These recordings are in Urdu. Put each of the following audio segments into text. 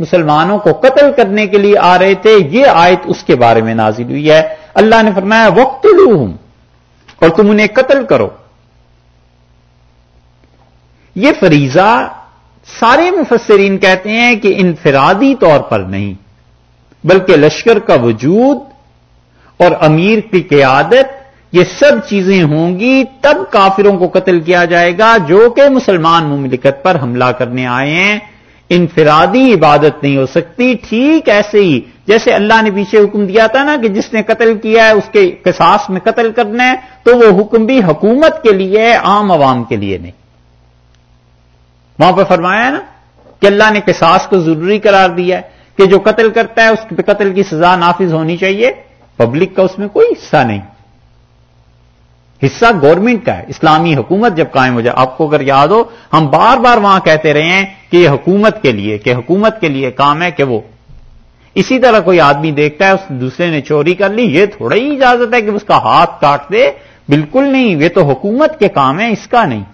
مسلمانوں کو قتل کرنے کے لیے آ رہے تھے، یہ آیت اس کے بارے میں نازل ہوئی ہے۔ اللہ نے فرمایا وقت اور تم انہیں قتل کرو۔ یہ فریضہ سارے مفسرین کہتے ہیں کہ انفرادی طور پر نہیں، بلکہ لشکر کا وجود اور امیر کی قیادت، یہ سب چیزیں ہوں گی۔ تب کافروں کو قتل کیا جائے گا جو کہ مسلمان مملکت پر حملہ کرنے آئے ہیں۔ انفرادی عبادت نہیں ہو سکتی، ٹھیک ایسے ہی، جیسے اللہ نے پیچھے حکم دیا تھا نا کہ جس نے قتل کیا ہے، اس کے قصاص میں قتل کرنا ہے، تو وہ حکم بھی حکومت کے لیے عام عوام کے لیے نہیں۔ وہاں پہ فرمایا ہے نا کہ اللہ نے قصاص کو ضروری قرار دیا ہے کہ جو قتل کرتا ہے، اس پہ قتل کی سزا نافذ ہونی چاہیے۔ پبلک کا اس میں کوئی حصہ نہیں۔ حصہ گورنمنٹ کا ہے، اسلامی حکومت جب قائم ہو جائے۔ آپ کو اگر یاد ہو، ہم بار بار وہاں کہتے رہے ہیں کہ یہ حکومت کے لیے، کہ حکومت کے لیے کام ہے کہ وہ۔ اسی طرح کوئی آدمی دیکھتا ہے، اس دوسرے نے چوری کر لی، یہ تھوڑا ہی اجازت ہے کہ اس کا ہاتھ کاٹ دے۔ بالکل نہیں، یہ تو حکومت کے کام ہے، اس کا نہیں۔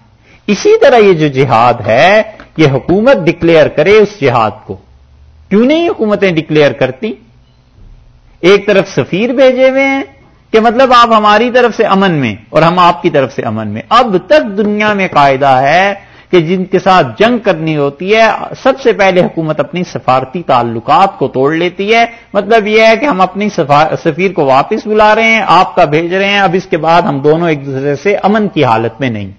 اسی طرح یہ جو جہاد ہے، یہ حکومت ڈکلیئر کرے اس جہاد کو۔ کیوں نہیں حکومتیں ڈکلیئر کرتی؟ ایک طرف سفیر بھیجے ہوئے ہیں کہ مطلب آپ ہماری طرف سے امن میں اور ہم آپ کی طرف سے امن میں۔ اب تک دنیا میں قاعدہ ہے کہ جن کے ساتھ جنگ کرنی ہوتی ہے، سب سے پہلے حکومت اپنی سفارتی تعلقات کو توڑ لیتی ہے۔ مطلب یہ ہے کہ ہم اپنی سفیر کو واپس بلا رہے ہیں، آپ کا بھیج رہے ہیں، اب اس کے بعد ہم دونوں ایک دوسرے سے امن کی حالت میں نہیں۔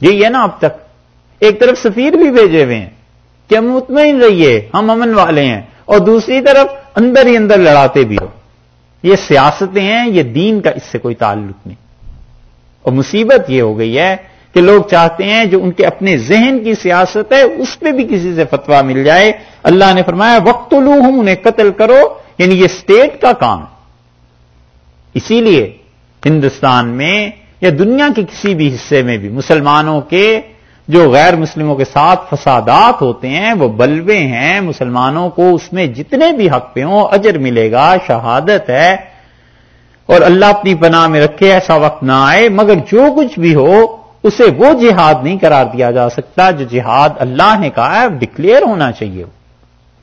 یہی ہے نا اب تک۔ ایک طرف سفیر بھی بھیجے ہوئے ہیں کہ ہم مطمئن رہیے، ہم امن والے ہیں۔ اور دوسری طرف اندر ہی اندر لڑاتے بھی ہو۔ یہ سیاستیں ہیں، یہ دین کا اس سے کوئی تعلق نہیں۔ اور مصیبت یہ ہو گئی ہے کہ لوگ چاہتے ہیں جو ان کے اپنے ذہن کی سیاست ہے، اس پہ بھی کسی سے فتوا مل جائے۔ اللہ نے فرمایا وقت لو ہوں انہیں قتل کرو۔ یعنی یہ اسٹیٹ کا کام اسی لیے ہندوستان میں یا دنیا کے کسی بھی حصے میں بھی مسلمانوں کے جو غیر مسلموں کے ساتھ فسادات ہوتے ہیں، وہ بلوے ہیں۔ مسلمانوں کو اس میں جتنے بھی حق پہ ہوں، اجر ملے گا، شہادت ہے۔ اور اللہ اپنی پناہ میں رکھے، ایسا وقت نہ آئے۔ مگر جو کچھ بھی ہو، اسے وہ جہاد نہیں قرار دیا جا سکتا۔ جو جہاد اللہ نے کہا ہے ڈکلیئر ہونا چاہیے۔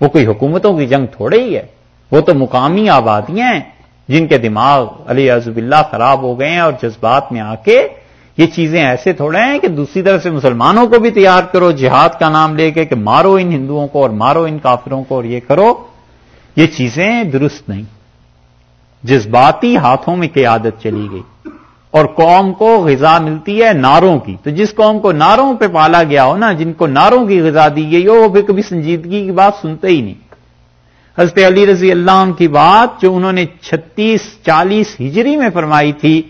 وہ کوئی حکومتوں کی جنگ تھوڑے ہی ہے۔ وہ تو مقامی آبادیاں ہیں، جن کے دماغ علی عزب اللہ خراب ہو گئے ہیں اور جذبات میں آ کے یہ چیزیں ایسے تھوڑے ہیں کہ دوسری طرف سے مسلمانوں کو بھی تیار کرو، جہاد کا نام لے کے کہ مارو ان ہندوؤں کو اور مارو ان کافروں کو اور یہ کرو، یہ چیزیں درست نہیں۔ جذباتی ہاتھوں میں قیادت چلی گئی۔ اور قوم کو غذا ملتی ہے ناروں کی۔ تو جس قوم کو ناروں پہ پالا گیا ہو نا، جن کو ناروں کی غذا دی گئی ہو، وہ پھر کبھی سنجیدگی کی بات سنتے ہی نہیں۔ حضرت علی رضی اللہ عنہ کی بات جو انہوں نے چھتیس چالیس ہجری میں فرمائی تھی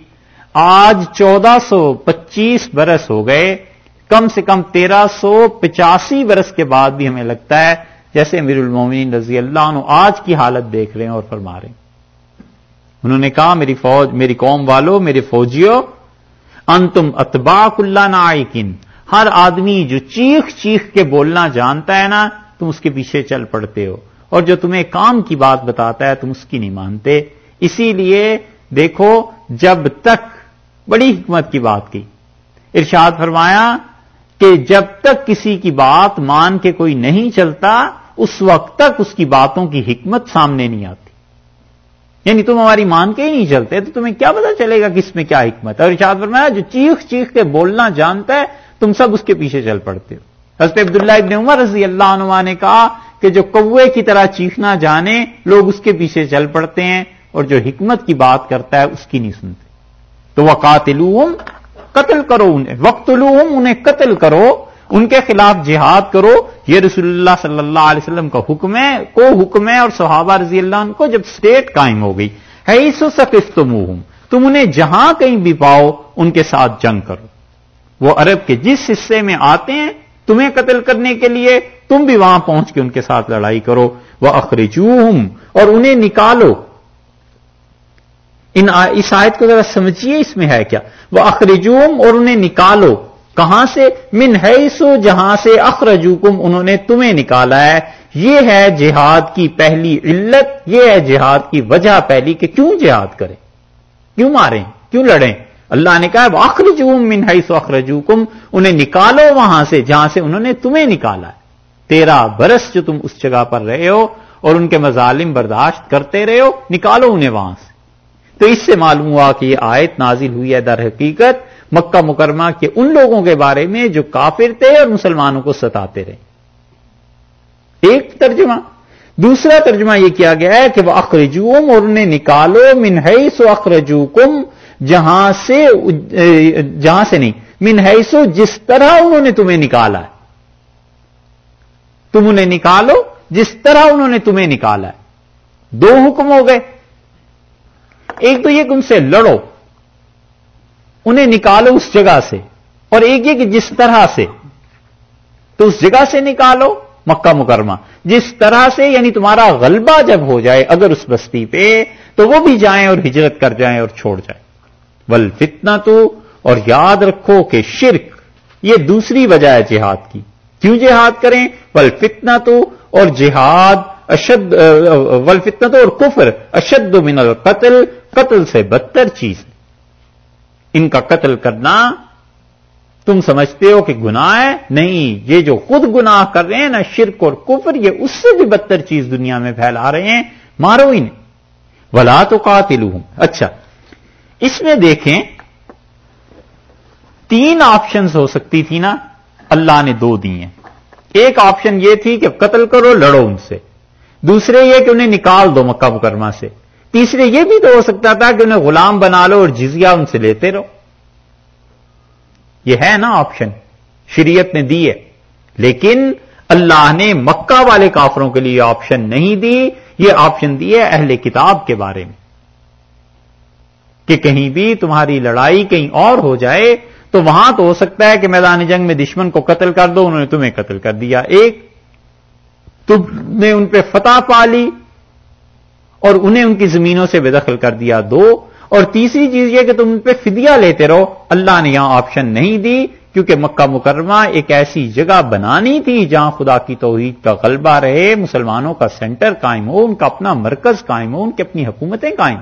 آج چودہ سو پچیس برس ہو گئے، کم سے کم تیرہ سو پچاسی برس کے بعد بھی ہمیں لگتا ہے، جیسے امیر المومنین رضی اللہ عنہ آج کی حالت دیکھ رہے ہیں اور فرما رہے ہیں۔ انہوں نے کہا، میری فوج، میری قوم والو، میرے فوجیوں، انتم اتباق اللہ نہ ہر آدمی جو چیخ چیخ کے بولنا جانتا ہے نا، تم اس کے پیچھے چل پڑتے ہو۔ اور جو تمہیں کام کی بات بتاتا ہے، تم اس کی نہیں مانتے۔ اسی لیے دیکھو، جب تک بڑی حکمت کی بات کی۔ ارشاد فرمایا کہ جب تک کسی کی بات مان کے کوئی نہیں چلتا، اس وقت تک اس کی باتوں کی حکمت سامنے نہیں آتی۔ یعنی تم ہماری مان کے ہی نہیں چلتے، تو تمہیں کیا پتا چلے گا کس میں کیا حکمت ہے۔ اور ارشاد فرمایا، جو چیخ چیخ کے بولنا جانتا ہے، تم سب اس کے پیچھے چل پڑتے ہو۔ حضرت عبداللہ ابن عمر رضی اللہ عنہ نے کہا کہ جو کوے کی طرح چیخنا جانے، لوگ اس کے پیچھے چل پڑتے ہیں اور جو حکمت کی بات کرتا ہے، اس کی نہیں سنتے۔ تو وہ قاتل قتل کرو انہیں۔ وقت انہیں قتل کرو۔ ان کے خلاف جہاد کرو۔ یہ رسول اللہ صلی اللہ علیہ وسلم کا حکم ہے، کو حکم ہے اور صحابہ رضی اللہ عنہ کو جب اسٹیٹ قائم ہو گئی۔ ہے سو تم انہیں جہاں کہیں بھی پاؤ، ان کے ساتھ جنگ کرو۔ وہ عرب کے جس حصے میں آتے ہیں، تمہیں قتل کرنے کے لیے تم بھی وہاں پہنچ کے ان کے ساتھ لڑائی کرو۔ وہ اخرجوہم اور انہیں نکالو۔ ان اس آیت کو ذرا سمجھیے، اس میں ہے کیا؟ وہ اخرجوم اور انہیں نکالو۔ کہاں سے؟ من ہے سو جہاں سے اخرجوکم انہوں نے تمہیں نکالا ہے۔ یہ ہے جہاد کی پہلی علت، یہ ہے جہاد کی وجہ پہلی کہ کیوں جہاد کریں؟ کیوں ماریں؟ کیوں لڑیں؟ اللہ نے کہا وہ اخرجوم من ہے سو اخرجوکم انہیں نکالو وہاں سے، جہاں سے انہوں نے تمہیں نکالا ہے۔ تیرہ برس جو تم اس جگہ پر رہے ہو اور ان کے مظالم برداشت کرتے رہے ہو، نکالو انہیں وہاں سے۔ تو اس سے معلوم ہوا کہ یہ آیت نازل ہوئی ہے در حقیقت مکہ مکرمہ کے ان لوگوں کے بارے میں جو کافر تھے اور مسلمانوں کو ستاتے رہے۔ ایک ترجمہ، دوسرا ترجمہ یہ کیا گیا ہے کہ وہ اخرجوم اور انہیں نکالو منہئی سو اخرجو کم جہاں سے جہاں سے نہیں منہئی سو جس طرح انہوں نے تمہیں نکالا ہے۔ تم انہیں نکالو جس طرح انہوں نے تمہیں نکالا ہے۔ دو حکم ہو گئے۔ ایک تو یہ کہ ان سے لڑو، انہیں نکالو اس جگہ سے، اور ایک یہ کہ جس طرح سے، تو اس جگہ سے نکالو مکہ مکرمہ۔ جس طرح سے یعنی تمہارا غلبہ جب ہو جائے، اگر اس بستی پہ، تو وہ بھی جائیں اور ہجرت کر جائیں اور چھوڑ جائیں۔ ول فتنا تو اور یاد رکھو کہ شرک، یہ دوسری وجہ ہے جہاد کی۔ کیوں جہاد کریں؟ ول فتنا تو اور جہاد اشد ول اور کفر، اشد من القتل، قتل سے بدتر چیز۔ ان کا قتل کرنا تم سمجھتے ہو کہ گناہ ہے؟ نہیں، یہ جو خود گناہ کر رہے ہیں نا، شرک اور کفر، یہ اس سے بھی بدتر چیز دنیا میں پھیلا رہے ہیں۔ مارو انہیں۔ ولا تو قاتل اچھا اس میں دیکھیں، تین آپشنز ہو سکتی تھی نا۔ اللہ نے دو دی ہیں۔ ایک آپشن یہ تھی کہ قتل کرو، لڑو ان سے۔ دوسرے یہ کہ انہیں نکال دو مکہ مکرمہ سے۔ تیسرے یہ بھی تو ہو سکتا تھا کہ انہیں غلام بنا لو اور جزیہ ان سے لیتے رہو۔ یہ ہے نا آپشن شریعت نے دی ہے۔ لیکن اللہ نے مکہ والے کافروں کے لیے آپشن نہیں دی۔ یہ آپشن دی ہے اہل کتاب کے بارے میں۔ کہ کہیں بھی تمہاری لڑائی کہیں اور ہو جائے تو وہاں تو ہو سکتا ہے کہ میدان جنگ میں دشمن کو قتل کر دو، انہوں نے تمہیں قتل کر دیا۔ ایک تم نے ان پہ فتح پا لی اور انہیں ان کی زمینوں سے بے دخل کر دیا دو اور تیسری چیز یہ کہ تم ان پہ فدیہ لیتے رہو۔ اللہ نے یہاں آپشن نہیں دی کیونکہ مکہ مکرمہ ایک ایسی جگہ بنانی تھی جہاں خدا کی توحید کا غلبہ رہے، مسلمانوں کا سینٹر قائم ہو، ان کا اپنا مرکز قائم ہو، ان کی اپنی حکومتیں قائم۔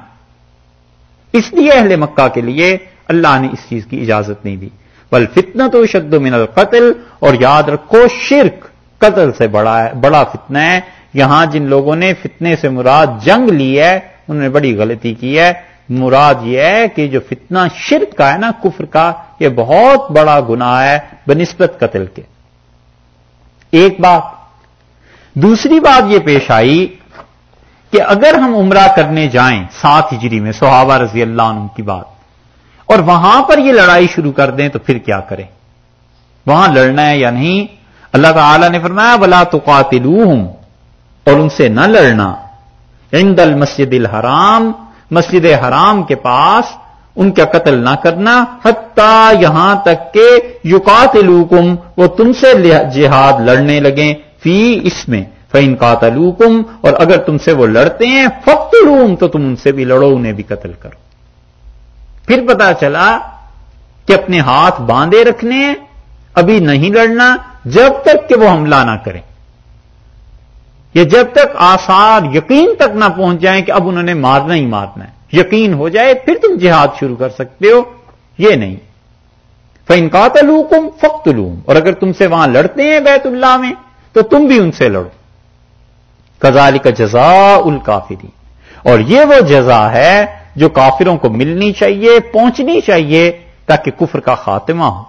اس لیے اہل مکہ کے لیے اللہ نے اس چیز کی اجازت نہیں دی۔ بل فتنا تو شد من القتل اور یاد رکھو، شرک قتل سے بڑا ہے، بڑا فتنہ ہے۔ یہاں جن لوگوں نے فتنے سے مراد جنگ لی ہے، انہوں نے بڑی غلطی کی ہے۔ مراد یہ ہے کہ جو فتنہ شرک کا ہے نا، کفر کا، یہ بہت بڑا گناہ ہے بنسبت قتل کے۔ ایک بات، دوسری بات یہ پیش آئی کہ اگر ہم عمرہ کرنے جائیں، سات ہجری میں صحابہ رضی اللہ عنہ کی بات، اور وہاں پر یہ لڑائی شروع کر دیں تو پھر کیا کریں؟ وہاں لڑنا ہے یا نہیں؟ اللہ تعالی نے فرمایا بلا تو اور ان سے نہ لڑنا۔ عند المسجد الحرام، مسجد حرام کے پاس ان کا قتل نہ کرنا، حتیٰ یہاں تک کہ یوکات وہ تم سے جہاد لڑنے لگیں۔ فی اس میں فین قاتلوکم، اور اگر تم سے وہ لڑتے ہیں فخت تو تم ان سے بھی لڑو، انہیں بھی قتل کرو۔ پھر پتا چلا کہ اپنے ہاتھ باندھے رکھنے، ابھی نہیں لڑنا جب تک کہ وہ حملہ نہ کریں۔ یہ جب تک آثار یقین تک نہ پہنچ جائیں کہ اب انہوں نے مارنا ہی مارنا ہے۔ یقین ہو جائے پھر تم جہاد شروع کر سکتے ہو۔ یہ نہیں۔ فن قاتلوکم فقتلوم اور اگر تم سے وہاں لڑتے ہیں بیت اللہ میں، تو تم بھی ان سے لڑو۔ کزال کا جزا الکافری اور یہ وہ جزا ہے جو کافروں کو ملنی چاہیے، پہنچنی چاہیے تاکہ کفر کا خاتمہ ہو۔